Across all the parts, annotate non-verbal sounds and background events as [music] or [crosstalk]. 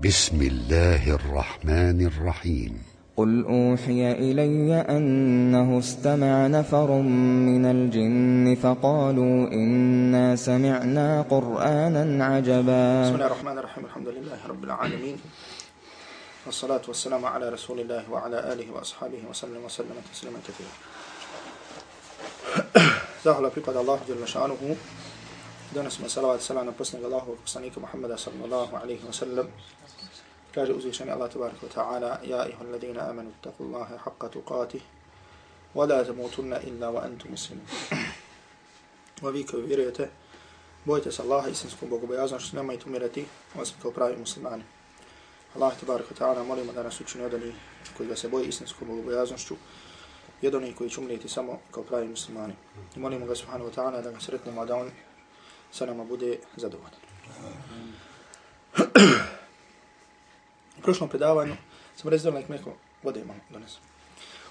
بسم الله الرحمن الرحيم. قل أوحي إلي أنه استمع نفر من الجن فقالوا إنا سمعنا قرآنا عجبا. بسم الله الرحمن الرحيم الحمد لله رب العالمين. والصلاة والسلام على رسول الله وعلى آله وأصحابه وسلم وسلم تسليما كثيرا. Zahvala pripada Allahu dželle donosimo salavat selam na posljednog Allahu poslanika Muhammada sallallahu alejhi ve sellem. Kaže uzvišeni Allah tebareke ve taala: "Ja ayyuhalladhina amanu taqullaha haqqa tuqatih wa la tamutunna illa wa antum muslimun." [clears throat] Wa vi koji vjerujete, bojte se Allaha istinskom bogobojaznošću, nemojte umirati osim kao pravi muslimani. Allah tebareke wa taala molimo da nas učini od onih koji ga se boji istinskom bogobojaznošću i koji će umrijeti samo kao pravi muslimani. I molimo ga subhanahu wa ta'ala da ga sretnemo, da on sa nama bude zadovoljan. U prošlom predavanju sam rezdala nek neko vode malo danas.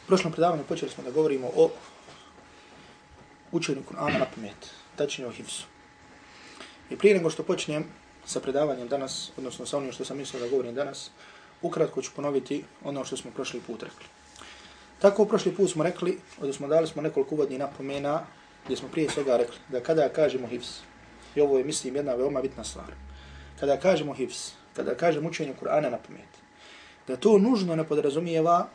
U prošlom predavanju počeli smo da govorimo o učenju Kur'ana na pamet, tačnije o hifsu. I prije nego što počnem sa predavanjem danas, odnosno sa onim što sam mislio da govorim danas, ukratko ću ponoviti ono što smo prošli put rekli. Tako prošli put smo rekli, odnosno dali smo nekoliko uvodnih napomena, gdje smo prije svega rekli da kada kažemo hifs, i ovo je mislim jedna veoma bitna stvar, kada kažemo hifz, kada kažemo učenje Kur'ana na pamet, da to nužno ne podrazumijeva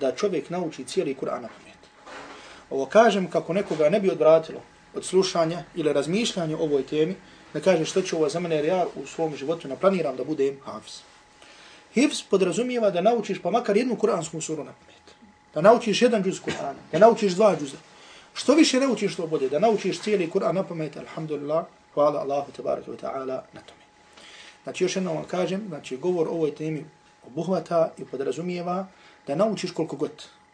da čovjek nauči cijeli Kur'an na pamet. Ovo kažem kako nekoga ne bi odvratilo od slušanja ili razmišljanja o ovoj temi, da kaže što će ovo za mene, jer ja u svom životu naplaniram da budem hafiz. Hifz podrazumijeva da naučiš pa makar jednu kuransku suru na pamet. Da naučiš jedan džuz Kur'ana, da naučiš dva džuza. Što više naučiš to bude, da naučiš cijeli Kur'an na pamet, alhamdulillah, hvala Allahu tabaraka wa ta'ala na tome. Znači još jednom vam kažem, znači govor o ovoj temi obuhvata i podrazumijeva da naučiš koliko god.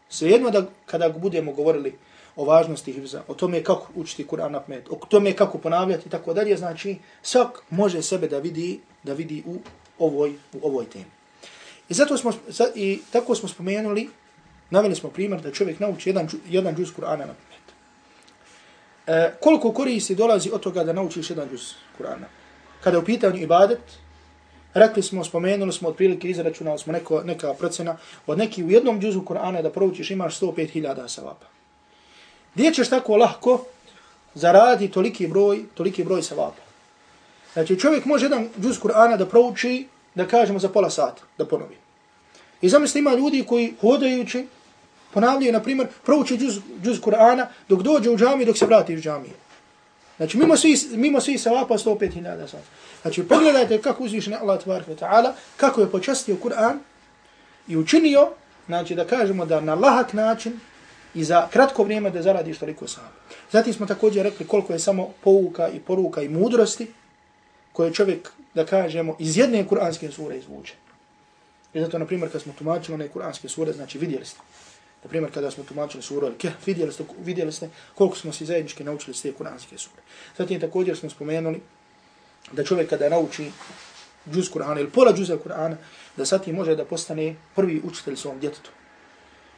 Svejedno da kada budemo govorili o važnosti hivza, o tome kako učiti Kur'an na pamet, o tome kako ponavljati i tako dalje, znači svak može sebe da vidi, da vidi u ovoj, u ovoj temi. I zato smo, i tako smo spomenuli, naveli smo primjer da čovjek nauči jedan, jedan džuz Kur'ana na pamet. E, koliko koristi dolazi od toga da naučiš jedan džuz Kur'ana? Kada je u pitanju ibadet, rekli smo, spomenuli smo, otprilike izračunali smo neko, neka procena, od neki u jednom džuzu Kur'ana da proučiš imaš 105.000 savapa. Gdje ćeš tako lahko zaradi toliki broj, toliki broj savapa? Znači čovjek može jedan džuz Kur'ana da prouči, da kažemo za pola sata, da ponovi. I zamislite ima ljudi koji hodajući, ponavljaju, na primjer, prouči džuz, džuz Kur'ana dok dođe u džamiju, dok se vrati u džamiju. Znači, mimo svi, mimo svi savapa 105.000 sata. Znači, pogledajte kako uzvišen Allah tbaraka ta'ala, kako je počastio Kur'an i učinio, znači da kažemo da na lahak način i za kratko vrijeme da zaradiš toliko sam. Zatim smo također rekli koliko je samo pouka i poruka i mudrosti koje čovjek, da kažemo, iz jedne kuranske sure izvuče. I zato, na primjer, kad smo tumačili one kuranske sure, znači vidjeli ste. Na primjer, kada smo tumačili suru Al-Kahf, vidjeli ste, vidjeli ste koliko smo se zajednički naučili s te kuranske sure. Zatim također smo spomenuli da čovjek kada nauči džuz Kur'ana ili pola džuza Kur'ana, da sati može da postane prvi učitelj svom djetetu.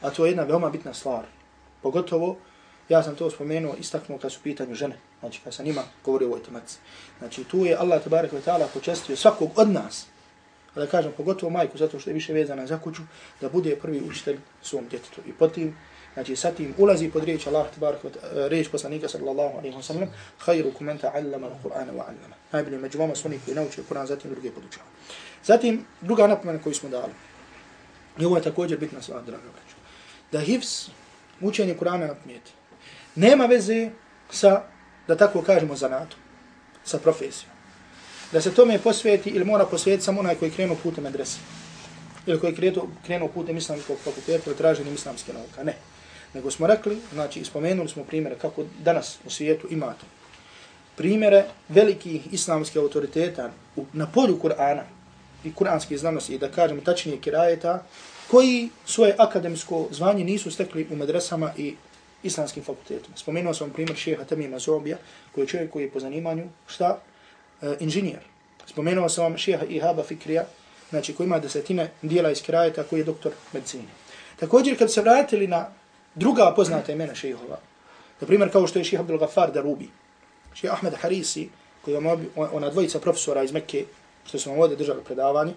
A to je jedna veoma bitna stvar. Pogotovo, ja sam to spomenuo, istaknuo kad su pitanju žene. Znači, kad sam njima govorio o ovoj tematici. Znači, tu je Allah, tabarak wa ta'ala, počestio svakog od nas, a da kažem, pogotovo majku, zato što je više vezana za kuću, da bude prvi učitelj svom djetetu. I potim, znači, sa tim ulazi pod riječ Allah, tabarak e, riječ poslanika, sallallahu alaihi wa sallam, khayru kumenta allama al-Qur'ana wa allama. Najbolje među vama su oni koji nauče Kur'an, zatim druge podučava. Zatim, druga napomena koju smo dali. I ovo je također bitna stvar, draga braću. Da hifz, učenje Kur'ana na pamijeti, nema veze sa, da tako kažemo, zanatom, sa profesijom. Da se tome posveti ili mora posvetiti samo onaj koji krenu putem adrese. Ili koji krenu, krenu putem islamskog fakulteta ili traženi islamske nauka. Ne. Nego smo rekli, znači ispomenuli smo primjere kako danas u svijetu imate. Primjere velikih islamskih autoriteta na polju Kur'ana i kur'anske znanosti i da kažem tačnije kirajeta, koji svoje akademsko zvanje nisu stekli u medresama i islamskim fakultetima. Spomenuo sam primjer šeha Tamima Zobija, koji je čovjek koji je po zanimanju, šta? E, inženjer. Spomenuo sam vam šeha Ihaba Fikrija, znači koji ima desetine dijela iz krajeta koji je doktor medicine. Također, kad se vratili na druga poznata imena šehova, na primjer kao što je šeha Abdul Ghaffar Darubi, šeha Ahmed Harisi, koji je ona dvojica profesora iz Mekke, što su vam ovdje držali predavanje,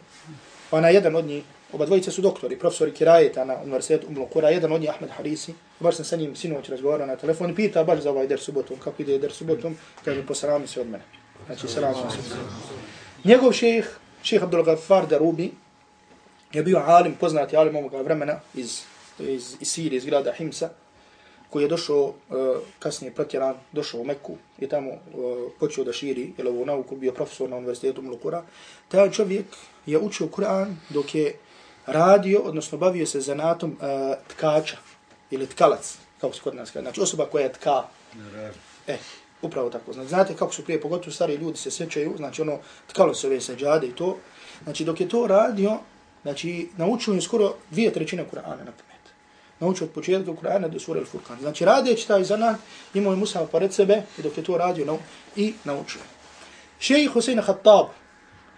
pa na jedan od njih, oba dvojica su doktori, profesori Kirajeta na univerzitetu Umlu Kura, jedan od njih Ahmed Harisi, baš sam sa njim sinoć razgovarao na telefon i pita baš za ovaj der subotom, kako ide der subotom, kaže posrami se od mene. Znači, selam se. Njegov šejh, šejh Abdul Ghaffar Darubi, je bio alim, poznati alim ovoga vremena iz, iz, iz Sirije, iz grada Himsa, koji je došao, uh, kasnije protjeran, došao u Meku i tamo uh, počeo da širi ili ovu nauku, bio profesor na univerzitetu Mulukura. Taj čovjek je učio Kur'an dok je radio, odnosno bavio se zanatom uh, tkača ili tkalac, kako se kod nas kaže. Znači osoba koja je tka. E, upravo tako. Znači, znate kako su prije, pogotovo stari ljudi se sjećaju, znači ono, tkalo se ove sađade i to. Znači dok je to radio, znači naučio je skoro dvije trećine Kur'ana na pamet. Naučio od početka Kur'ana do sura Al-Furqan. Znači radeći taj zanat, imao je Musa pored sebe i dok je to radio nau i naučio. Šejih Husein Khattab,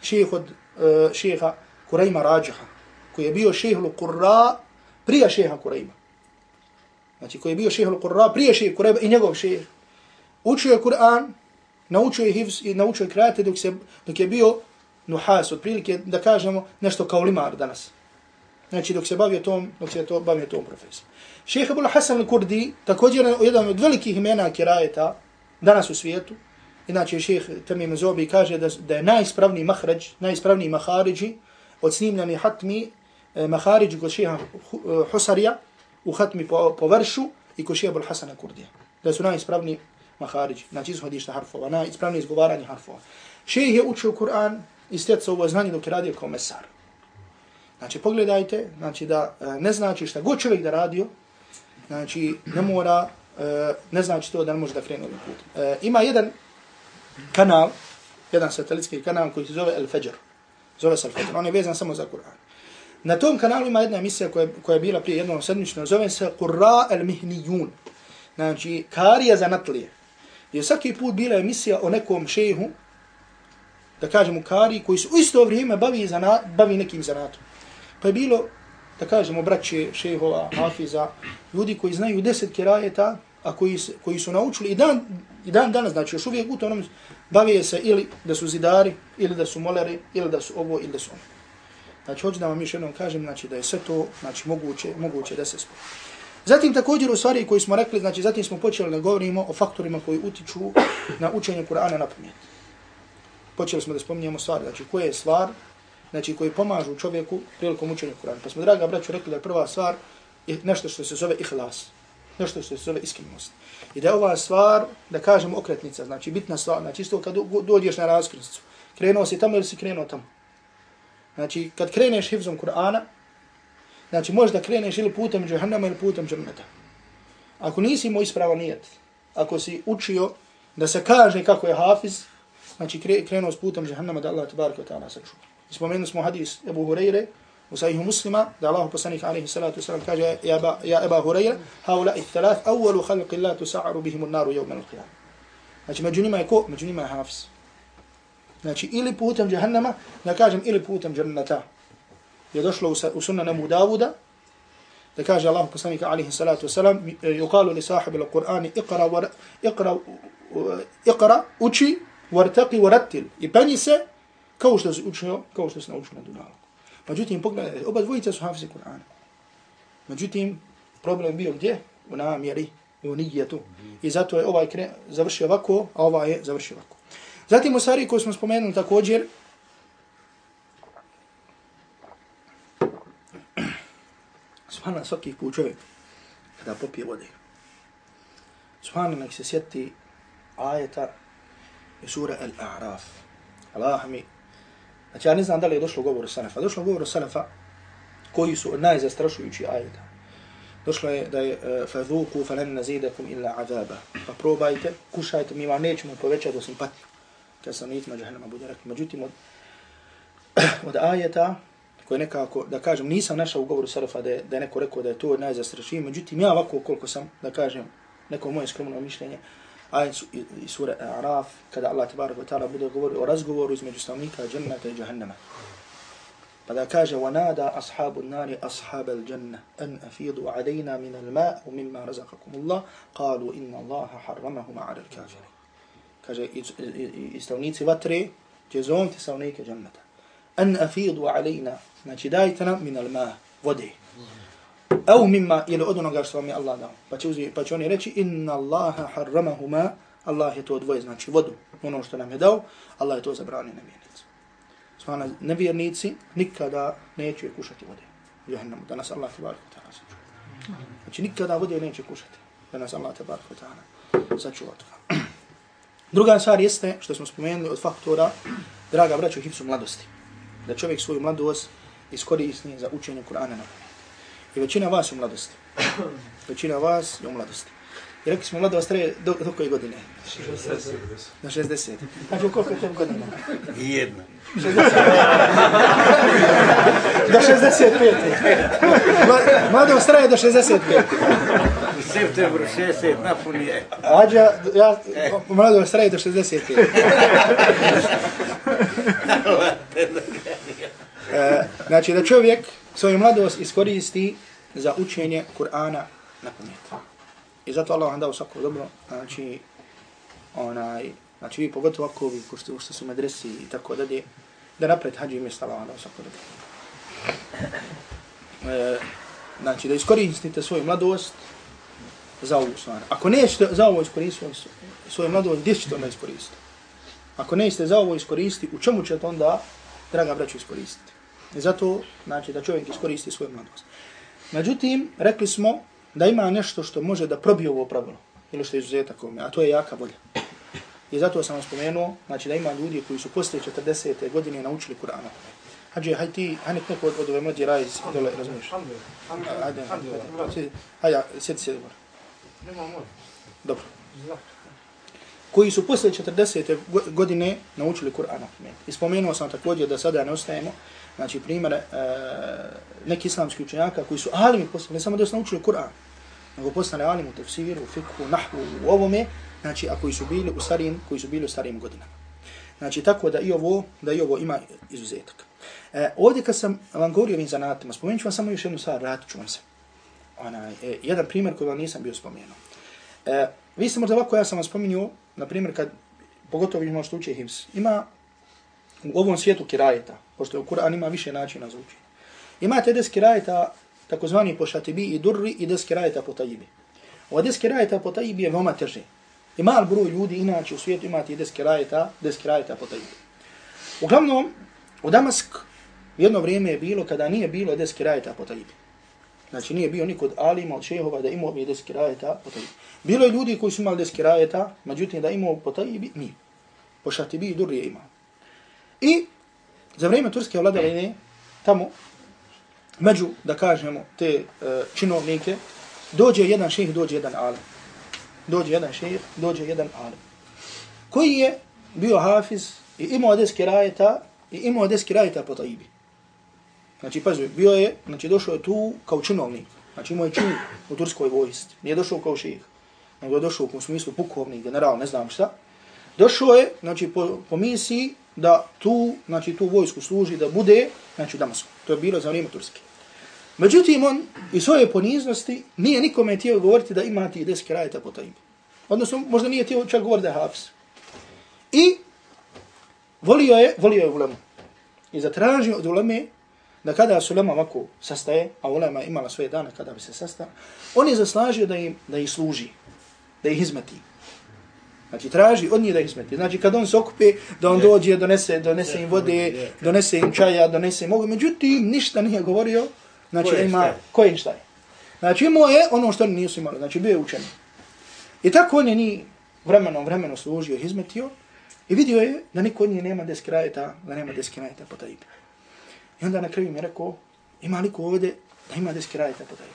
šejih od e, uh, šejiha Kurajma Rađaha, koji je bio šejih Al-Qurra prije šejiha Kurajma. Znači koji je bio šejih Al-Qurra prije šejih Kurajma i njegov šejih. Učio je Kur'an, naučio je hivs i naučio je krate dok, se, dok je bio nuhas, otprilike da kažemo nešto kao limar danas. Znači dok se bavio tom, dok se to bavio tom profesijom. Šejh Abdul Hasan al-Kurdi, također jedan od velikih imena kirajeta danas u svijetu, inače šejh Tamim Zobi kaže da, da je najispravniji mahrađ, najispravniji mahariđi od snimljeni hatmi eh, mahariđi kod šeha eh, Husarija u hatmi po, po vršu i kod šeha Abdul Hasan al-Kurdija. Da su najispravniji mahariđi, znači izhodišta harfova, najispravniji izgovaranje harfova. Šejih je učio Kur'an i stjecao ovo znanje dok je radio kao mesar. Znači, pogledajte, znači da e, ne znači šta god čovjek da radio, znači ne mora, e, ne znači to da ne može da krene ovim putem. E, ima jedan kanal, jedan satelitski kanal koji se zove El Fajr. Zove se El Fajr. On je vezan samo za Kur'an. Na tom kanalu ima jedna emisija koja, koja je bila prije jednom sedmično, zove se Qurra El Mihnijun. Znači, karija za natlije. Je svaki put bila emisija o nekom šehu, da kažemo kari, koji se u isto vrijeme bavi, zanat, bavi nekim zanatom. Pa je bilo, da kažemo, braće, šehova, hafiza, ljudi koji znaju deset kirajeta, a koji, koji su naučili i dan, i dan danas, znači još uvijek u tom bavi se ili da su zidari, ili da su moleri, ili da su ovo, ili da su ono. Znači, hoću da vam još jednom kažem, znači, da je sve to, znači, moguće, moguće da se spoje. Zatim također u stvari koji smo rekli, znači zatim smo počeli da govorimo o faktorima koji utiču na učenje Kur'ana na pamet počeli smo da spominjemo stvari, znači koje je stvar, znači koji pomažu čovjeku prilikom učenja Kur'ana. Pa smo, draga braću, rekli da je prva stvar je nešto što se zove ihlas, nešto što se zove iskrenost. I da je ova stvar, da kažem, okretnica, znači bitna stvar, znači isto kad dođeš na raskrsnicu, krenuo si tamo ili si krenuo tamo. Znači, kad kreneš hivzom Kur'ana, znači možeš da kreneš ili putem džahannama ili putem džerneta. Ako nisi imao ispravo nijet, ako si učio da se kaže kako je hafiz, znači krenuo s putem džahannama da Allah tabaraka ta'ala sačuva. Spomenuli smo hadis Ebu Hureyre u sahihu muslima, da Allah poslanih alaihi salatu wasalam kaže ja, ba, ja Eba Hureyre, haula i thalath, awalu khalqi la tusa'aru bihimu naru jevme al-qiyam. Znači među njima je ko? Među njima je hafiz. Znači ili putem džahannama, da kažem ili putem džannata. Je došlo u sunna Davuda, da kaže Allah poslanik alihi salatu wasalam, e, yukalu li sahibi la Qur'ani iqra, iqra, e, iqra, uči, wartaqi warattil i penji se kao što se učio, kao što se naučio na dunjalu. Međutim, pogledajte, oba dvojica su hafizi Kur'ana. Međutim, problem bio gdje? U namjeri, u nijetu. I zato je ovaj kre, završio ovako, a ovaj je završio ovako. Zatim u stvari koju smo spomenuli također, Subhana svaki put čovjek kada popije vode. Subhana nek se sjeti ajeta je sura Al-A'raf. Allah mi... Znači, ja ne znam da li je došlo govor o Selefa. Došlo govor o Selefa koji su najzastrašujući ajeta. Došlo je da je فَذُوكُوا فَلَنْ نَزِيدَكُمْ إِلَّا عَذَابًا Pa probajte, kušajte, mi vam nećemo povećati osim pati. Kad sam nitima džahnama bude rekli. Međutim, od, [clears throat] od ajeta koje nekako, da kažem, nisam našao u govoru Selefa da je, da je neko rekao da je to najzastrašujući. Međutim, ja ovako koliko sam, da kažem, neko moje skromno mišljenje, ajet iz sura Araf, kada Allah tabaraka wa ta'ala bude govori o razgovoru između stanovnika džennata i džahennama. Pa da kaže, وَنَادَا أَصْحَابُ النَّارِ أَصْحَابَ الْجَنَّةِ أَنْ أَفِيضُوا عَلَيْنَا مِنَ الْمَاءِ وَمِمَّا رَزَقَكُمُ اللَّهِ قَالُوا إِنَّ اللَّهَ حَرَّمَهُمَا عَلَى الْكَافِرِ Kaže, i stanovnici vatre će zovniti stanovnike džennata. an afidu alejna, znači dajte nam min alma, vode. Au mimma, ili od onoga što vam je Allah dao. Pa će, uzvi, pa će oni reći, inna Allaha harramahuma, Allah je to odvoje, znači vodu, ono što nam je dao, Allah je to zabranio nevjernici. Svana, nevjernici nikada neće kušati vode. Jehennamu, da nas Allah te barko ta'ala sačuva. Znači nikada vode neće kušati, da nas Allah te barko ta'ala sačuva toga. [clears throat] Druga stvar jeste, što smo spomenuli od faktora, draga braćo, hipsu mladosti. Da čovjek svoju mladost iskoristi za učenje Kur'ana na I većina vas je u mladosti. Većina vas je u mladosti. I rekli smo mladost traje do, do koje godine? 60. Na 60. Znači koliko je to godina? Jedna. do 65. Mladost traje do 65. U septembru 60 napuni je. Ađa, ja, mladost traje do 65 e, znači da čovjek svoju mladost iskoristi za učenje Kur'ana na pamet. I zato Allah vam dao svako dobro, znači, onaj, znači vi pogotovo ako vi ko ste, ste su medresi i tako dalje, da napred hađi i mjesta vam dao svako dobro. E, znači da iskoristite svoju mladost za ovu stvar. Ako nećete za ovo iskoristiti svoju mladost, gdje ćete onda iskoristiti? Ako nećete za ovo iskoristiti, u čemu ćete onda, draga braću, iskoristiti? I zato, znači, da čovjek iskoristi svoju mladost. Međutim, rekli smo da ima nešto što može da probije ovo pravilo, ili što je izuzetak ovome, a to je jaka volja. I zato sam vam spomenuo, znači da ima ljudi koji su posle 40. godine naučili Kur'ana. Hađe, hajde ti, hajde neko od, ove mlađe raje, dole, razumiješ? Hajde, hajde, hajde, sjedi, sjedi, Dobro. Koji su posle 40. godine naučili Kur'ana. I spomenuo sam također da sada ne ostajemo, znači primjer e, neki islamski učenjaka koji su alimi posle, ne samo da su naučili Kur'an, nego postane alim u tefsiru, u fikhu, nahvu, u ovome, znači a koji su bili u starijim, koji su bili u starijim godinama. Znači tako da i ovo, da i ovo ima izuzetak. E, ovdje kad sam vam govorio ovim zanatima, spomenut ću vam samo još jednu stvar, vratit ću vam se. Ona, e, jedan primjer koji vam nisam bio spomenuo. E, vi ste možda ovako, ja sam vam spomenuo, na primjer, kad, pogotovo vi možete učiti hims, ima u ovom svijetu kirajeta, pošto u Kur'an ima više načina za učenje. Imate des kirajeta, takozvani po šatibi i durri, i des kirajeta po tajibi. Ova des kirajeta po tajibi je veoma teže. I mal broj ljudi inače u svijetu imate des kirajeta, des kirajeta po tajibi. Uglavnom, u Damask jedno vrijeme je bilo kada nije bilo des kirajeta po tajibi. Znači nije bio nikod alima od šehova da imao bi des kirajeta po tajibi. Bilo je ljudi koji su imali des kirajeta, međutim da imao po tajibi, nije. Po šatibi i durri je imao. I za vrijeme turske vladavine tamo među, da kažemo, te uh, činovnike, dođe jedan šejh, dođe jedan alim. Dođe jedan šejh, dođe jedan alim. Koji je bio hafiz i imao deski rajeta i imao deski rajeta po taibi. Znači, pazi, bio je, znači došao je tu kao činovnik. Znači imao je čin u turskoj vojsci. Nije došao kao šejh, Nego je došao u smislu pukovnik, general, ne znam šta. Došao je, znači, po, po misiji da tu, znači tu vojsku služi da bude, znači u Damasku. To je bilo za vrijeme Turske. Međutim, on i svoje poniznosti nije nikome htio govoriti da ima ti deske rajeta po tajmi. Odnosno, možda nije htio čak govoriti da je hafs. I volio je, volio je ulemu. I zatražio od uleme da kada su ulema ovako sastaje, a ulema imala svoje dane kada bi se sastao, on je zaslažio da im, da ih služi, da ih izmeti. Znači traži od njih da ih smeti. Znači kad on se okupi, da on dođe, donese, donese im vode, donese im čaja, donese im mogu. Međutim, ništa nije govorio. Znači ko ima, ko je šta je. Znači imao je ono što oni nisu imali. Znači bio je učen. I tako on je ni vremenom, vremeno služio i izmetio. I vidio je da niko od njih nema deski rajeta, da nema deski rajeta po tajbi. I onda na kraju mi je rekao, ima li ko ovdje da ima deski rajeta po tajbi.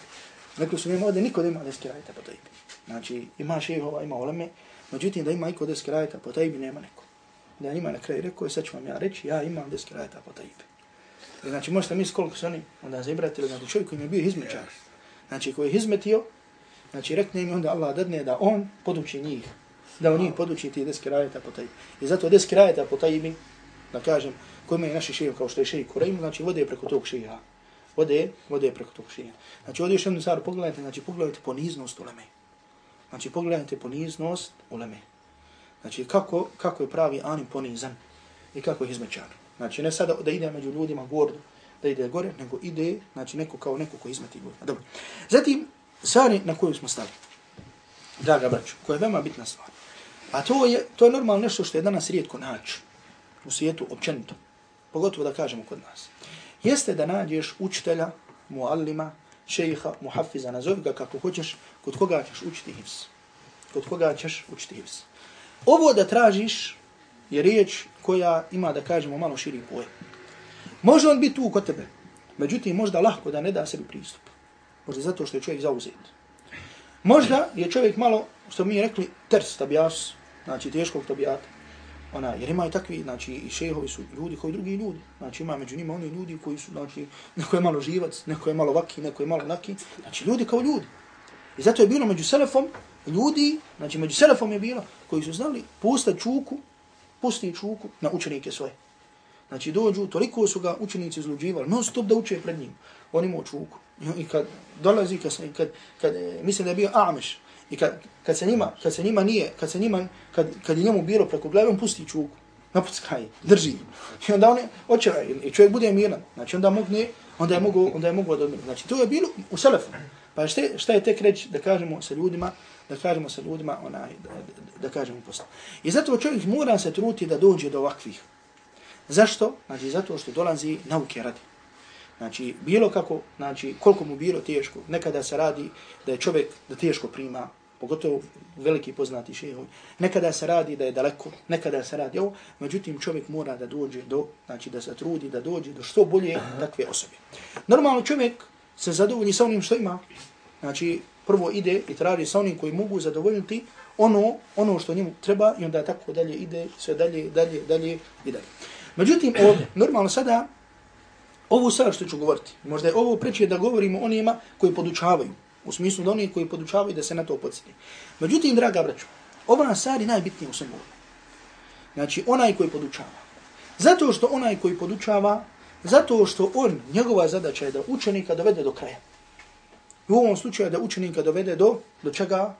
Rekli su, nema ovdje niko da ima deski rajeta po tajbi. Znači ima šehova, ima oleme, Međutim, da ima iko deski rajeta po tajbi, nema neko. Da ima na kraju rekao, sad ću vam ja reći, ja imam deski rajeta po tajbi. Znači, možete misliti koliko su oni onda zabratili, znači čovjek koji im je bio izmećar, znači koji je izmetio, znači rekne im onda Allah dadne da on poduči njih, da on njih poduči ti deski rajeta po tajbi. I zato deski rajeta po tajbi, da kažem, koji imaju naši šeji, kao što je šeji Kurejm, znači vode preko tog šeja. Vode, vode preko tog šeja. Znači, ovdje još jednu stvar pogledajte, znači pogledajte poniznost u. Znači, pogledajte poniznost uleme. Znači, kako, kako je pravi anim ponizan i kako je izmećan. Znači ne sada da ide među ljudima gordo, da ide gore, nego ide, znači neko kao neko ko izmeti gore. Dobro. Zatim, stvari na koju smo stali, draga braću, koja je veoma bitna stvar. A to je, to je normalno nešto što je danas rijetko naći u svijetu općenito. Pogotovo da kažemo kod nas. Jeste da nađeš učitelja, muallima, šejiha, muhafiza, nazovi ga kako hoćeš, kod koga ćeš učiti hivs. Kod koga ćeš učiti hivs. Ovo da tražiš je riječ koja ima, da kažemo, malo širi pojem. Može on biti tu kod tebe, međutim, možda lahko da ne da sebi pristup. Možda zato što je čovjek zauzet. Možda je čovjek malo, što mi je rekli, ters tabijas, znači teškog tabijata. Ona, jer imaju takvi, znači, i šehovi su ljudi koji drugi ljudi. Znači, ima među njima oni ljudi koji su, znači, neko je malo živac, neko je malo vaki, neko je malo naki. Znači, ljudi kao ljudi. I zato je bilo među selefom ljudi, znači, među selefom je bilo, koji su znali pusta čuku, pusti čuku na učenike svoje. Znači, dođu, toliko su ga učenici izluđivali, non stop da uče pred njim. On imao čuku. I kad dolazi, kad, kad, kad, e, mislim da je bio Ameš, I kad, kad se njima, kad se njima nije, kad se njima, kad, kad je njemu bilo preko glave, on pusti čuku. Napuckaj, drži. I onda on je očeraj, i čovjek bude miran. Znači onda mogne, onda je mogu, onda je mogu odmirati. Znači to je bilo u Selefu. Pa šta, šta je tek reći da kažemo sa ljudima, da kažemo sa ljudima, onaj, da, da, da kažemo posla. I zato čovjek mora se truti da dođe do ovakvih. Zašto? Znači zato što dolazi nauke radi. Znači, bilo kako, znači, koliko mu bilo teško, nekada se radi da je čovjek da teško prima, pogotovo veliki poznati šehovi, nekada se radi da je daleko, nekada se radi ovo, međutim čovjek mora da dođe do, znači da se trudi da dođe do što bolje takve osobe. Normalno čovjek se zadovolji sa onim što ima, znači prvo ide i traži sa onim koji mogu zadovoljiti ono, ono što njemu treba i onda tako dalje ide, sve dalje, dalje, dalje i dalje. Međutim, ovdje, [clears throat] normalno sada, Ovo sad što ću govoriti, možda je ovo preče da govorimo onima koji podučavaju, u smislu da oni koji podučavaju da se na to podsjeti. Međutim, draga braću, ova stvar je najbitnija u svemu. Znači, onaj koji podučava. Zato što onaj koji podučava, zato što on, njegova zadaća je da učenika dovede do kraja. U ovom slučaju da učenika dovede do, do čega?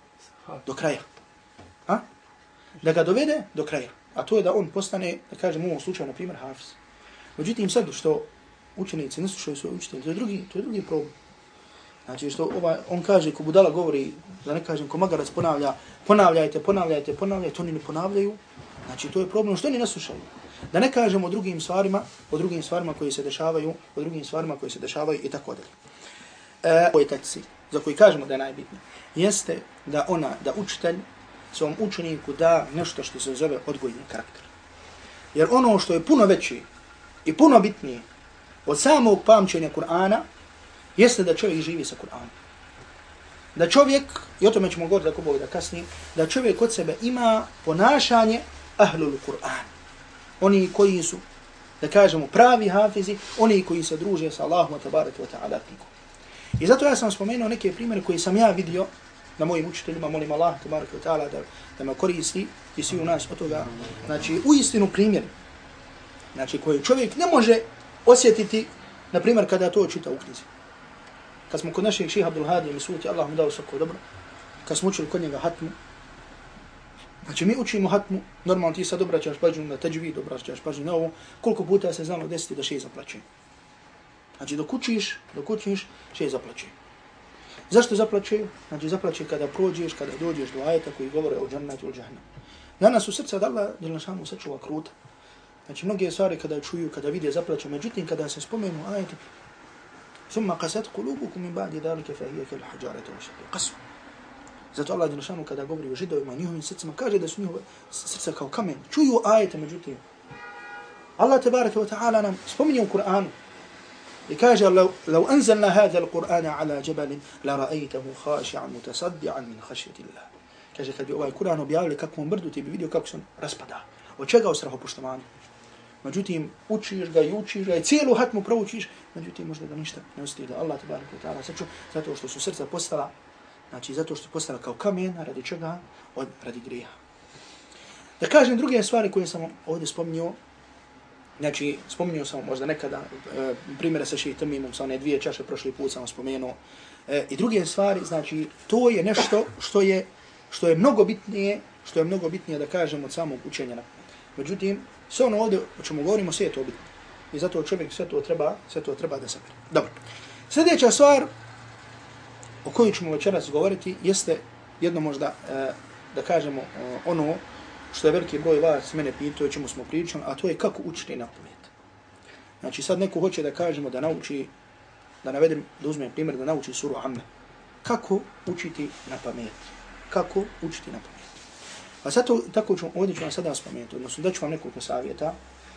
Do kraja. A? Da ga dovede do kraja. A to je da on postane, da kažem u ovom slučaju, na primjer, hafiz. Međutim, sad što učenici ne slušaju svoje učitelje, to je drugi, to je drugi problem. Znači što ovaj, on kaže, ko budala govori, da ne kažem, ko magarac ponavlja, ponavljajte, ponavljajte, ponavljajte, oni ne ponavljaju. Znači to je problem što oni ne slušaju. Da ne kažemo o drugim stvarima, o drugim stvarima koji se dešavaju, o drugim stvarima koji se dešavaju i tako dalje. E, ovo je taci, za koji kažemo da je najbitnije, jeste da ona, da učitelj svom učeniku da nešto što se zove odgojni karakter. Jer ono što je puno veći i puno bitnije od samog pamćenja Kur'ana jeste da čovjek živi sa Kur'anom. Da čovjek, i o tome ćemo govoriti ako Bog da kasnije, da čovjek od sebe ima ponašanje ahlul Kur'an. Oni koji su, da kažemo, pravi hafizi, oni koji se druže sa Allahom, tabarak wa ta'ala. I zato ja sam spomenuo neke primjere koje sam ja vidio na mojim učiteljima, molim Allah, tabarak wa ta'ala, da, da me koristi i svi u nas od toga. Znači, u istinu primjer, znači, koji čovjek ne može osjetiti, na primjer, kada to čita u knjizi. Kad smo kod našeg šeha Abdul Hadi, Misuti, Allah mu dao svako dobro, kad smo učili kod njega hatmu, znači mi učimo hatmu, normalno ti sad obraćaš pažnju na teđvid, obraćaš pažnju na ovo, koliko puta se znalo desiti da še zaplaće. Znači dok učiš, dok učiš, še zaplaće. Zašto zaplaće? Znači zaplaće kada prođeš, kada dođeš do ajeta koji govore o džannatu ili džahnem. Danas u srca da Allah, da našamo sačuva kruta, Znači, mnoge stvari kada čuju, kada vide, zaplaću. Međutim, kada se spomenu ajeti, min ba'di dhalika fa hiya kal hajarati wa shadid qasw. Zato Allah dželle kada govori o židovima, njihovim srcima, kaže da su njihova srca kao kamen. Čuju ajete, međutim. Allah tebareke ve ta'ala nam spominje u Kur'anu i kaže anzalna hadha al-Qur'ana ala jabalin la ra'aytahu khashi'an mutasaddian min khashyati Allah. Kaže kad bi ovaj Kur'an objavili kakvom brdu ti bi vidio kako se raspada. Od čega u strahopoštovanju? Međutim, učiš ga i učiš ga i cijelu hatmu proučiš, međutim, možda da ništa ne ostaje da Allah tabarak wa ta'ala saču, zato što su srca postala, znači zato što su postala kao kamen, radi čega? Od radi grija. Da kažem druge stvari koje sam ovdje spominio, znači spominio sam možda nekada e, primjera sa šeitom imam sa one dvije čaše prošli put sam spomenuo, e, i druge stvari, znači to je nešto što je što je mnogo bitnije, što je mnogo bitnije da kažem od samog učenja. Međutim, Sve ono ovdje o čemu govorimo, sve je to bitno. I zato čovjek sve to treba, sve to treba da sabere. Dobro. Sljedeća stvar o kojoj ćemo večeras govoriti jeste jedno možda, e, da kažemo, e, ono što je veliki broj vas mene pitao, čemu smo pričali, a to je kako učiti na pamet. Znači sad neko hoće da kažemo da nauči, da navedem, da uzmem primjer, da nauči suru Amme. Kako učiti na pamet? Kako učiti na pamet? Pa zato, tako ću, ovdje ću vam sada spomenuti, odnosno da ću vam nekoliko savjeta,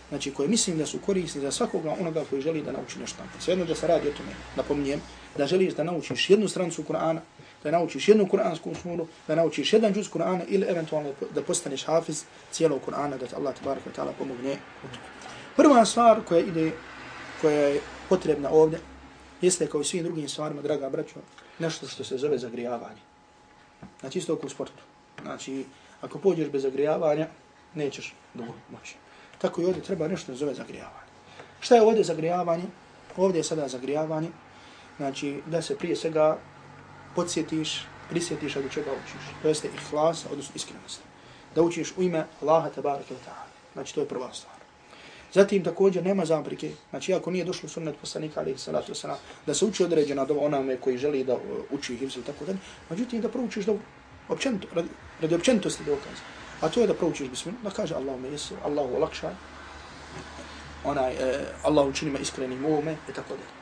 znači koje mislim da su korisni za svakoga onoga koji želi da nauči nešto. Svejedno da se radi o tome, napominjem, da želiš da naučiš jednu strancu Kur'ana, da naučiš jednu kuransku suru, da naučiš jedan džuz Kur'ana ili eventualno da postaneš hafiz cijelog Kur'ana, da te Allah tabaraka ta'ala pomogne u tome. Prva stvar koja ide, koja je potrebna ovdje, jeste kao i svim drugim stvarima, draga braćo, nešto što se zove zagrijavanje. Znači isto oko sportu. Znači, ako pođeš bez zagrijavanja, nećeš dugo moći. Tako i ovdje treba nešto zove zagrijavanje. Šta je ovdje zagrijavanje? Ovdje je sada zagrijavanje. Znači, da se prije svega podsjetiš, prisjetiš od čega učiš. To jeste ihlas, odnosno iskrenost. Da učiš u ime Allaha tabaraka wa ta'ala. Znači, to je prva stvar. Zatim također nema zaprike, znači ako nije došlo sunnet poslanika alaihi salatu wasalam, da se uči određena dova onome koji želi da e, uči hivzu i tako dalje, međutim da proučiš dovu, općenito, radi, radi općenitosti dokaza. A to je da proučiš bismillah, da kaže Allahu me jesu, Allahu olakšaj, onaj, eh, Allah učini me iskrenim ovome i tako dalje.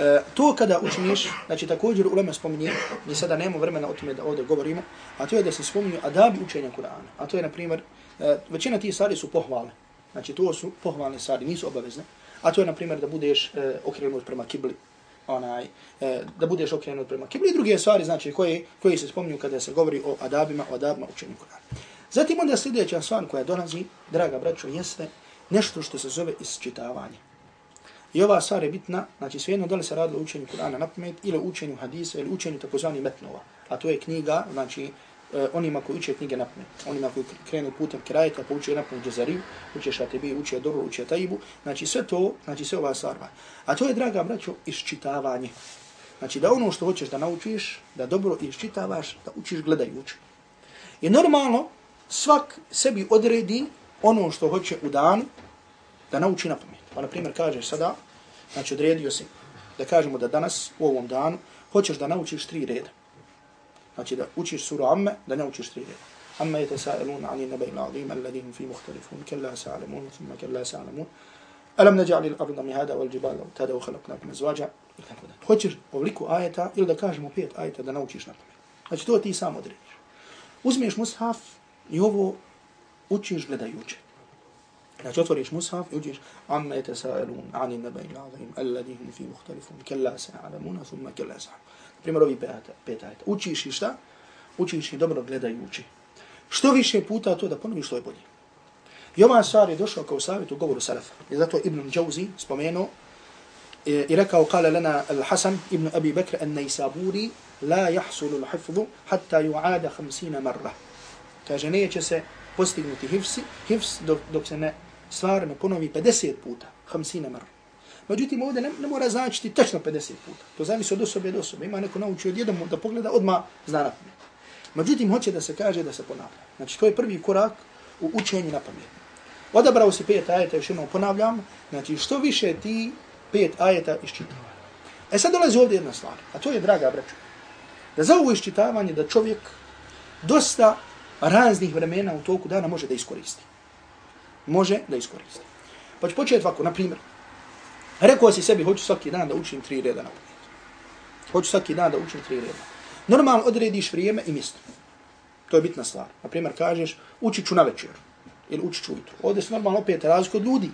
E, to kada učiniš, znači također u spominje, mi sada nemamo vremena o tome da ovdje govorimo, a to je da se spominju adabi učenja Kur'ana. A to je, na primjer, e, većina tih stvari su pohvale. Znači to su pohvalne stvari, nisu obavezne. A to je na primjer da budeš e, okrenut prema kibli, onaj e, da budeš okrenut prema kibli i druge stvari znači koje koje se spominju kada se govori o adabima, o adabima učenja Kur'ana. Zatim onda sljedeća stvar koja dolazi, draga braćo, jeste nešto što se zove isčitavanje. I ova stvar je bitna, znači svejedno da li se radilo učenju Kur'ana na pamet ili učenju hadisa ili učenju takozvani metnova. A to je knjiga, znači Eh, onima koji uče knjige napne, onima koji krenu putem kirajeta, pa uče napne džezariju, uče šatebi, uče doru, uče tajibu, znači sve to, znači sve ova stvar. A to je, draga braćo, iščitavanje. Znači da ono što hoćeš da naučiš, da dobro iščitavaš, da učiš gledajući. I normalno, svak sebi odredi ono što hoće u dan da nauči na pamet. Pa, na primjer, kažeš sada, znači odredio si da kažemo da danas, u ovom danu, hoćeš da naučiš tri reda. Znači da učiš suru Amme, da ne učiš tri reda. Amma je tesailun ani nebej l'azim, alladhi fi muhtalifun, kella sa'alamun, thumma kella sa'alamun. Alam neđa'li l'arda mihada wal jibala, tada u khalaqnakum azvađa. Hoćeš obliku ajeta ili da kažemo pet ajeta da naučiš na tome. Znači to ti sam odrediš. Uzmeš mushaf i ovo učiš gledajuće. Znači otvoriš mushaf i učiš Amma je tesailun ani nebej l'azim, alladhi fi muhtalifun, kella sa'alamun, thumma kella sa'alamun primjer ovih pet ajta. Učiš i šta? Učiš i dobro gledajući. Što više puta to da ponoviš, što je bolje. I ova stvar je došao kao savjet u govoru Salafa. I zato Ibn Džauzi spomenuo i rekao, kale lana al-Hasan ibn Abi Bakr an-Najsaburi la jahsulu l-hifzu hatta ju'ada hamsina marra. Kaže, neće se postignuti hifz, hifz dok, dok se ne stvar ne ponovi 50 puta, hamsina marra. Međutim, ovdje ne, ne mora značiti tačno 50 puta. To zavisi od osobe do osobe. Ima neko nauči od jednom da pogleda, odma zna na pamet. Međutim, hoće da se kaže da se ponavlja. Znači, to je prvi korak u učenju na pamet. Odabrao si pet ajeta, još jednom ponavljam. Znači, što više ti pet ajeta iščitava. E sad dolazi ovdje jedna stvar, a to je, draga braću, da za ovo iščitavanje da čovjek dosta raznih vremena u toku dana može da iskoristi. Može da iskoristi. Pa ću početi ovako, na primjer, Rekao si sebi, hoću svaki dan da učim tri reda na pamet. Hoću svaki dan da učim tri reda. Normalno odrediš vrijeme i mjesto. To je bitna stvar. Naprimjer, kažeš, učit ću na večer. Ili učit ću ujutru. Ovdje se normalno opet razliku od ljudi.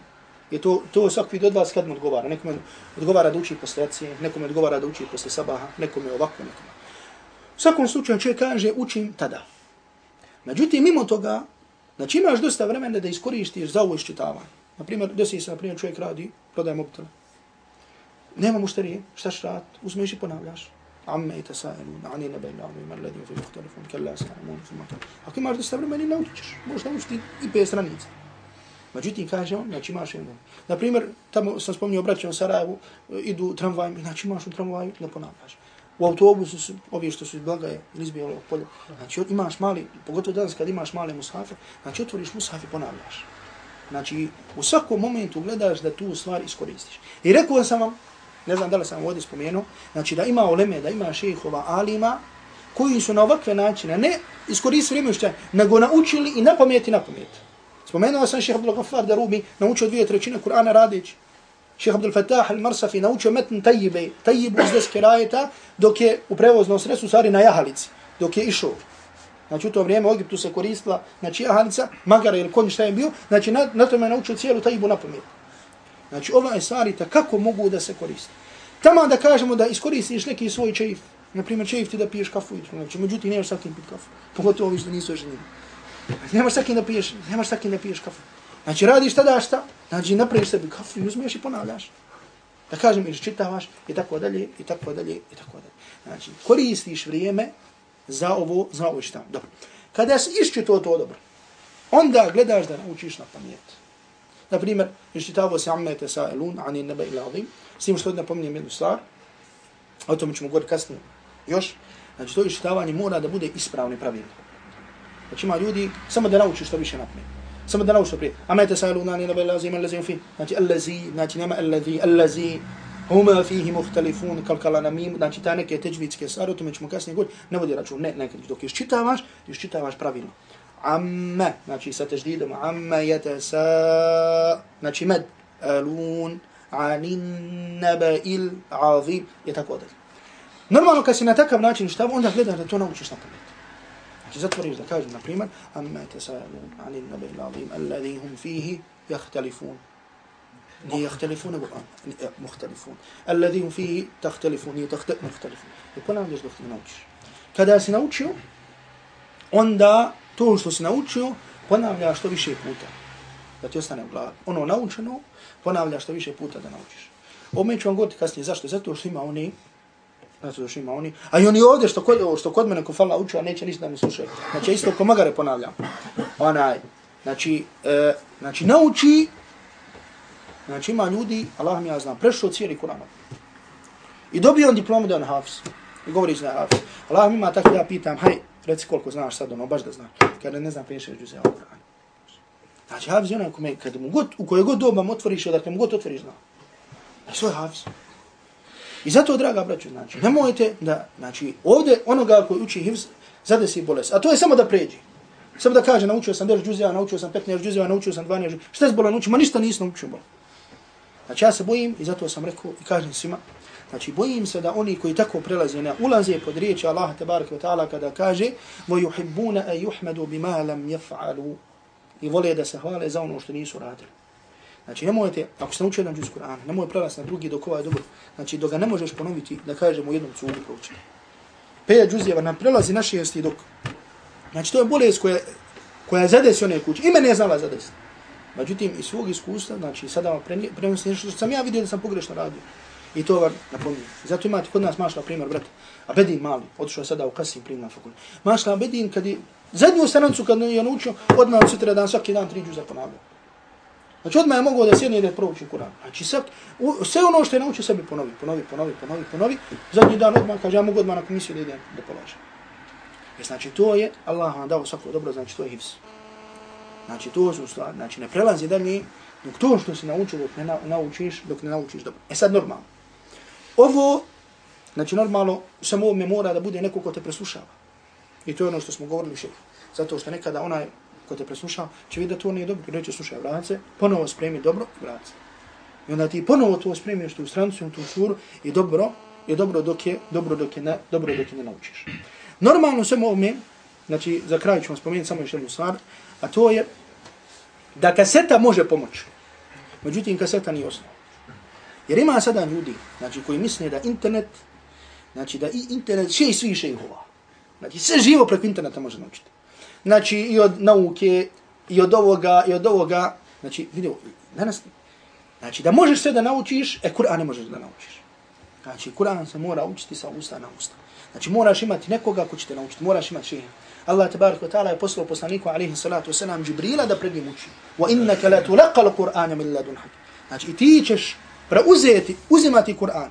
Je to, to svak vidi od vas kad mu odgovara. Nekome odgovara da uči posle acije, nekome odgovara da uči posle sabaha, nekome ovako, nekome. U svakom slučaju čovjek kaže, učim tada. Međutim, mimo toga, znači imaš dosta vremena da iskoristiš za ovo iščitavanje. Na primjer, desi se, naprimjer, čovjek radi, prodaje mobitele. Nema mušterije, šta će rad? Uzmeš i ponavljaš. Amme i tasajenu, ani nebe ila amu iman ledin fi muhtelefon, kella sa'amun, fi. Ako imaš dosta vremena, naučićeš. naučiš. Možeš naučiti i pet stranica. Međutim, kaže on, znači imaš jedno. Naprimjer, tamo sam spomnio obraćao u Sarajevu, e, idu tramvajem, znači imaš u tramvaju, ne ponavljaš. U autobusu su, ovi što su iz Blagaje, ili iz Bijelog polja, znači imaš mali, pogotovo danas kad imaš male mushafe, znači otvoriš mushaf i ponavljaš. Znači, u svakom momentu gledaš da tu stvar iskoristiš. I rekao sam vam, ne znam da li sam ovdje spomenuo, znači da ima oleme, da ima šehova, alima, koji su na ovakve načine ne iskoristili vrijeme što nego naučili i na pameti na pamet. Spomenuo sam šeha Abdul Ghaffar da Rubi naučio dvije trećine Kur'ana radeći. Šeha Abdul Fatah al-Marsafi naučio metn tajibe, tajibu iz deske rajeta, dok je u prevoznom sredstvu stvari na jahalici, dok je išao. Znači u to vrijeme u Egiptu se koristila znači jahalica, magara ili konj šta je bio, znači na, na tome je naučio cijelu tajibu na pamet. Znači ova je stvari kako mogu da se koriste. Tamo da kažemo da iskoristiš neki svoj čeif, na primjer čeif ti da piješ kafu i znači, međutim nemaš sakim pit kafu, pogotovo ovi što nisu ženili. Nemaš sakim da piješ, nemaš sakim da piješ kafu. Znači radiš tada šta? Znači napraviš sebi kafu i uzmiješ i ponavljaš. Da kažem, ili čitavaš i tako dalje, i tako dalje, i tako dalje. Znači, koristiš vrijeme za ovo, za ovo šta. Dobro. Kada se iščito to dobro, onda gledaš da naučiš na pamet. Na primjer, iščitavo se ammete sa elun, ani nebe ila adim, s tim što napominjem jednu stvar, o tom ćemo govoriti kasnije još, znači to iščitavanje mora da bude ispravno i pravilno. Znači ima ljudi, samo da nauči što više na pamet. Samo da nauči što prije. Ammete sa elun, ani nebe ila adim, allazi fi, znači allazi, znači nema allazi, allazi, huma fihi muhtalifun kalkala na mim, znači ta neke teđvitske stvari, o tome ćemo kasnije govoriti, ne vodi račun, ne, nekad dok iščitavaš, iščitavaš pravilno amma, znači sa teždidom, amma yatasa, znači med, alun, anin neba il azim, je tako dalje. Normalno kad si na takav način šta, onda gledaš da to naučiš na pamet. Znači zatvoriš da kažem, na primjer, amma yatasa, anin neba il azim, alladhi hum fihi jahtalifun. يختلفون مختلفون nego e, muhtalifun. Alladhi hum مختلفون tahtalifun, nije tahtalifun. I ponavljaš dok ne naučiš. Kada si naučio, onda to što si naučio, ponavlja što više puta. Da ti ostane u glavi. Ono naučeno, ponavlja što više puta da naučiš. Ome ću vam govoriti kasnije. Zašto? Zato što ima oni, zato što ima oni, a i oni ovdje što kod, što kod mene ko fala učio, a neće ništa da mi slušaju. Znači, isto ko magare ponavljam. Onaj, znači, e, znači, nauči, znači, ima ljudi, Allah mi ja znam, prešao cijeli Kur'an. I dobio on diplomu da on hafiz. I govori zna hafiz. Allah mi ima tako da ja pitam, haj, reci koliko znaš sad, ono, baš da znam. Kada ne znam, peše džuze al Kur'an. Znači, hafiz je onaj kome, kad mu god, u koje god doba mu otvoriš, odakle mu god otvoriš, zna. Znači, svoj hafiz. I zato, draga braću, znači, nemojte da, znači, ovdje onoga koji uči hivz, zadesi bolest. A to je samo da pređi. Samo da kaže, naučio sam 10 džuzeva, naučio sam 15 džuzeva, naučio sam 12 džuzeva. Šta je zbola učio? Ma ništa nisam naučio bolan. Znači, ja se bojim i zato sam rekao i kažem svima, Znači, bojim se da oni koji tako prelaze na ulaze pod riječi Allaha tabaraka wa ta'ala kada kaže وَيُحِبُّونَ أَ يُحْمَدُوا بِمَا لَمْ يَفْعَلُوا I vole da se hvale za ono što nisu radili. Znači, nemojte, ako ste naučili jedan džuz Kur'ana, nemoj prelaz na drugi dok ovaj dobro. Znači, dok ga ne možeš ponoviti, da kažemo u jednom cugu proučiti. Peja džuzijeva nam prelazi na šesti dok. Znači, to je bolest koja, koja zadesi one kuće. Ime ne znala zadesi. Međutim, iz svog iskustva, znači, sada vam prenosim nešto što sam ja vidio da sam pogrešno radio. I to vam napominjem. Zato imate kod nas mašla primjer, brat. A Bedin mali, otišao sada u kasim primjer na fakultet. Mašla Bedin, kad je zadnju strancu kad je naučio, odmah od sutra dan svaki dan tri džuza ponavljao. Znači odmah je mogao da sjedne i da prouči Kur'an. Znači u sve ono što je naučio sebi ponovi, ponovi, ponovi, ponovi, ponovi. Zadnji dan odmah kaže, ja mogu odmah na komisiju da idem da polažem. I znači to je, Allah vam dao svako dobro, znači to je hivs. Znači to su stvari, znači ne prelazi dalje, dok to što si naučio dok ne naučiš, dok ne naučiš dobro. E sad normalno. Ovo, znači normalno, samo ovome mora da bude neko ko te preslušava. I to je ono što smo govorili še. Zato što nekada onaj ko te preslušava, će vidjeti da to nije dobro, Neće slušaj, vrate, ponovo spremi dobro, vrate. I onda ti ponovo to spremiš tu strancu, tu suru, i dobro, je dobro dok je, dobro dok je ne, dobro dok je ne naučiš. Normalno samo ovome, znači za kraj ću vam spomenuti samo još jednu stvar, a to je da kaseta može pomoći. Međutim, kaseta nije osnova. Jer ima sada ljudi, znači koji misle da internet, znači da i internet še i svi šehova. Znači sve živo preko interneta može naučiti. Znači i od nauke, i od ovoga, i od ovoga. Znači, vidio, danas, znači da možeš sve da naučiš, e Kur'an ne možeš da naučiš. Znači, Kur'an se mora učiti sa usta na usta. Znači, moraš imati nekoga ko će te naučiti, moraš imati šeha. Allah tabarak wa ta'ala je poslao poslaniku alaihi salatu wasalam Džibrila da pred njim uči. Wa innaka la tulaqal Qur'ana min ladun hakim. Znači, i ti ćeš preuzeti, uzimati Kur'an.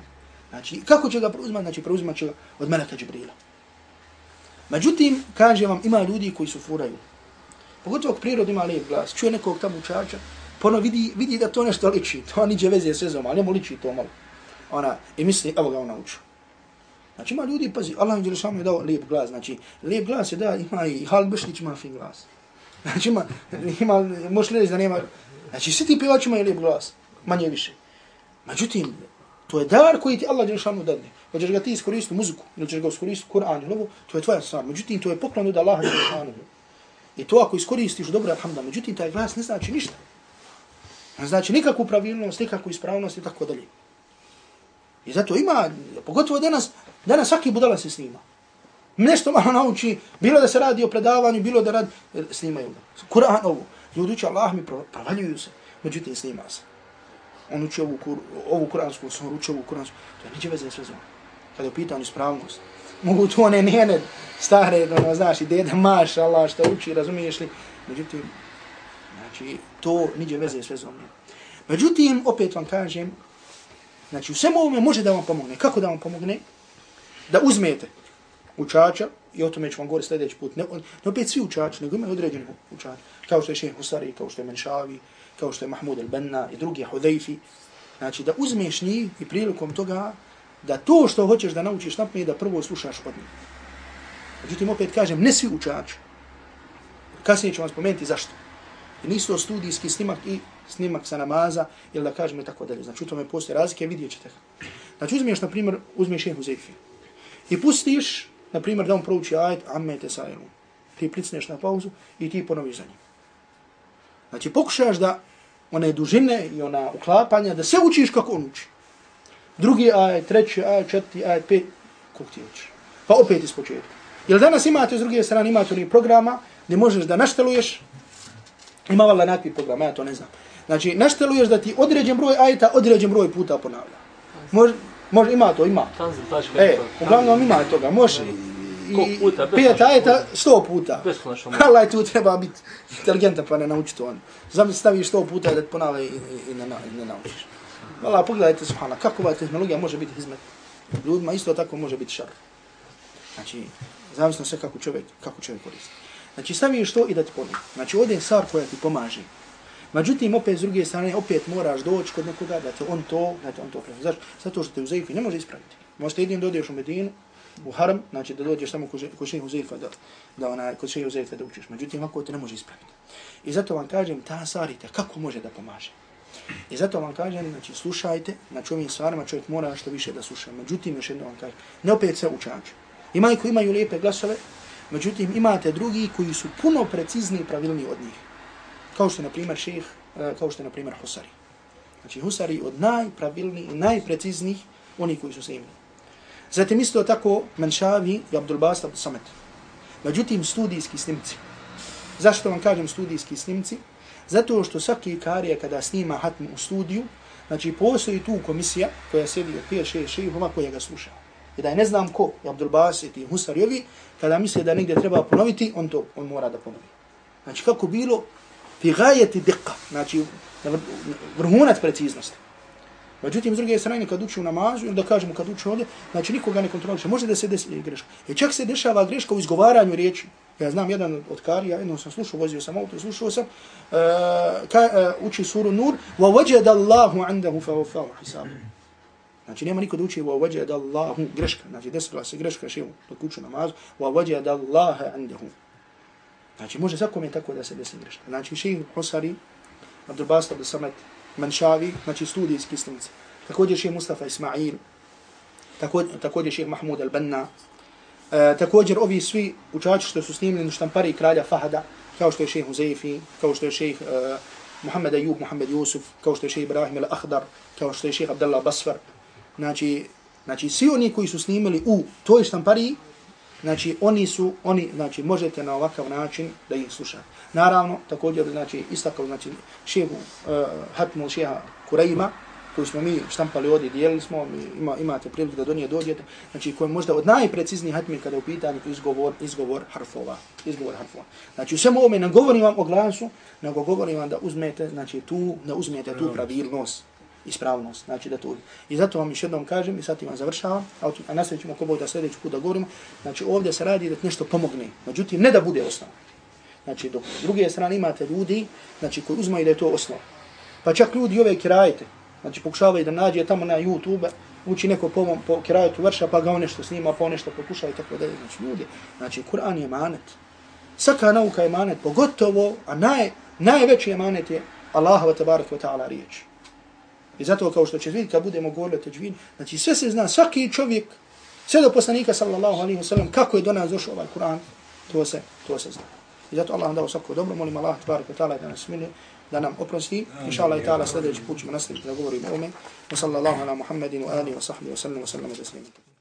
Znači, kako će ga preuzimati? Znači, preuzimat će ga od Meleka Džibrila. Međutim, kaže vam, ima ljudi koji su furaju. Pogotovo k prirodi ima lijep glas. Čuje nekog tamo učača, Pa vidi, vidi da to nešto liči. To niđe veze s vezom, ali njemu liči to malo. Ona, I misli, evo ga on naučio. Znači ima ljudi, pazi, Allah mi je dao lijep glas. Znači, lijep glas je da, ima i Halbešlić ima fin glas. [laughs] Znači ima, ima možeš li reći da nema, znači svi ti pjevači imaju lijep glas, manje više. Međutim, to je dar koji ti Allah Đelšanu dadne. Hoćeš ga ti iskoristiti muziku, ili ćeš ga iskoristiti Kur'an ili ovo, to je tvoja stvar. Međutim, to je poklon od Allaha Đelšanu. I to ako iskoristiš dobro, alhamda, međutim, taj glas ne znači ništa. Ne znači nikakvu pravilnost, nikakvu ispravnost i tako dalje. I zato ima, pogotovo danas, danas svaki budala se snima. Nešto malo nauči, bilo da se radi o predavanju, bilo da radi, e, snimaju ga. Kur'an ovo. Ljudi uči Allah mi provaljuju se, međutim snima se. On uči ovu, kur, ovu kuransku, on uči ovu kuransku. To je niđe veze sve zove. Kada je pitan ispravnost. Mogu to one njene stare, ono, znaš, i deda maš, Allah, što uči, razumiješ li. Međutim, znači, to niđe veze sve zove. Međutim, opet vam kažem, znači, u svemu ovome može da vam pomogne. Kako da vam pomogne? Da uzmete učača, i o tome ću vam govoriti sljedeći put, ne, ne opet svi učači, nego imaju određeni učači, kao što je Šehe Husari, kao što je Menšavi, kao što je Mahmud el-Benna i drugi Hudejfi. Znači da uzmeš njih i prilikom toga da to što hoćeš da naučiš napne da prvo slušaš od njih. Međutim, opet kažem, ne svi učači. Kasnije ću vam spomenuti zašto. I nisu to studijski snimak i snimak sa namaza, ili da kažemo tako dalje. Znači, u tome postoje razlike, vidjet ćete. Znači, uzmeš, na primjer, uzmeš Šehe Huzeyfi. I pustiš na primjer, da on prouči ajet, amme te sajelu. Ti plicneš na pauzu i ti ponoviš za njim. Znači, pokušaš da one dužine i ona uklapanja, da se učiš kako on uči. Drugi ajet, treći ajet, četiri ajet, pet, kako ti učiš. Pa opet iz početka. Jer danas imate s druge strane, imate onih programa gdje možeš da našteluješ, ima vala nakvi programa, ja to ne znam. Znači, našteluješ da ti određen broj ajeta, određen broj puta ponavlja. Može, može, ima to, ima. E, uglavnom ima toga, može i pet ajeta sto puta. [laughs] Allah tu treba biti inteligentan pa ne nauči to on. Znam staviš sto puta da ponavlja i, i, i ne, ne naučiš. Allah, pogledajte, subhana, kako ova tehnologija može biti hizmet. Ljudima isto tako može biti šar. Znači, zavisno sve kako čovjek, kako čovjek koristi. Znači, staviš to i da ti pomoći. Znači, ovdje je stvar koja ti pomaže. Međutim, opet s druge strane, opet moraš doći kod nekoga da te on to, da te on to prema. Zašto? Zato što te u ne može ispraviti. Možete jedin dodiješ u Medinu, u haram, znači da dođeš tamo kod šeha Uzeifa da, da ona, kod šeha Uzeifa da učiš. Međutim, ako te ne može ispraviti. I zato vam kažem, ta sarita kako može da pomaže? I zato vam kažem, znači, slušajte, znači ovim stvarima čovjek mora što više da sluša. Međutim, još jedno vam kažem, ne opet se učači. Ima i koji imaju lijepe glasove, međutim, imate drugi koji su puno precizni i pravilni od njih. Kao što je, na primjer, šejh, e, kao što je, na primjer, Husari. Znači, Husari od najpravilnijih i najpreciznijih, oni koji su snimili. Zatim isto tako Menšavi i Abdul Bast Abdul Samet. Međutim, studijski snimci. Zašto vam kažem studijski snimci? Zato što svaki karija kada snima hatmu u studiju, znači postoji tu komisija koja sedi od 5-6 šehova koja ga sluša. I da je ne znam ko, Abdul Basit i Husarjovi, kada misle da negdje treba ponoviti, on to on mora da ponovi. Znači kako bilo, fi gajeti dikka, znači vrhunac preciznosti. Međutim, s druge strane, kad uči u namazu, ili da kažemo kad uči ovdje, znači nikoga ne kontroliše. Može da se desi greška. I čak se dešava greška u izgovaranju riječi. Ja znam jedan od karija, jednom sam slušao, vozio sam auto, slušao sam, uh, ka, uh, uči suru Nur, wa wajada Allahu andahu fa wafahu hisabu. Znači, nema niko da uči wa wajada Allahu greška. Znači, desila se greška ševu dok uči namazu, wa wajada Allaha andahu. Znači, može svakome tako da se desi greška. Znači, šejih Husari, Abdul Basta, Abdul Samet, Manšavi, znači studijski snimci. Također šejih Mustafa Ismail, također, također šejih Mahmud al-Banna, e, također ovi svi učači što su snimljeni štampari kralja Fahada, kao što je šejih Huzeifi, kao što je šejih e, Muhammed Ayub, Muhammed Yusuf, kao što je šejih Ibrahim al-Akhdar, kao što je šejih Abdullah Basfar. Znači, znači, svi oni koji su snimili u toj štampari, znači, oni su, oni, znači, možete na ovakav način da ih slušate. Naravno, također, znači, istakao, znači, šehu uh, Hatmu šeha Kurejma, koji smo mi štampali ovdje, dijelili smo, mi ima, imate priliku da do nje dođete, znači, koji možda od najpreciznijih hatmi kada je u pitanju izgovor, izgovor harfova, izgovor harfova. Znači, u svemu ovome ne govorim vam o glasu, nego govorim vam da uzmete, znači, tu, da uzmete tu pravilnost, ispravnost, znači da to. I zato vam još jednom kažem, i sad vam završavam, a, nastavit ćemo ko da sljedeći put da govorimo, znači, ovdje se radi da nešto pomogne, međutim, ne da bude osnova. Znači, dok s druge strane imate ljudi, znači, koji uzmaju da je to osnova. Pa čak ljudi ove kirajete, znači pokušavaju da nađe tamo na YouTube, uči neko po, po kirajetu vrša, pa ga on nešto snima, pa on nešto pokušava i tako dalje. Znači ljudi, znači Kur'an je manet. Svaka nauka je manet, pogotovo, a naj, najveći je manet je Allahova tabaraka wa ta'ala riječ. I zato kao što će vidjeti kad budemo govorili o teđvin, znači sve se zna, svaki čovjek, sve do poslanika sallallahu alaihi wa sallam, kako je do nas došao ovaj Kur'an, to se, to se zna. I zato Allah nam dao svako dobro, molim Allah tabarak ta'ala da nas smili, da nam oprosti. Inša Allah i ta'ala sljedeći put ćemo nastaviti da govorimo o ome. Wa sallallahu ala Muhammedin wa alihi wa sahbihi wa sallam wa sallam wa sallam.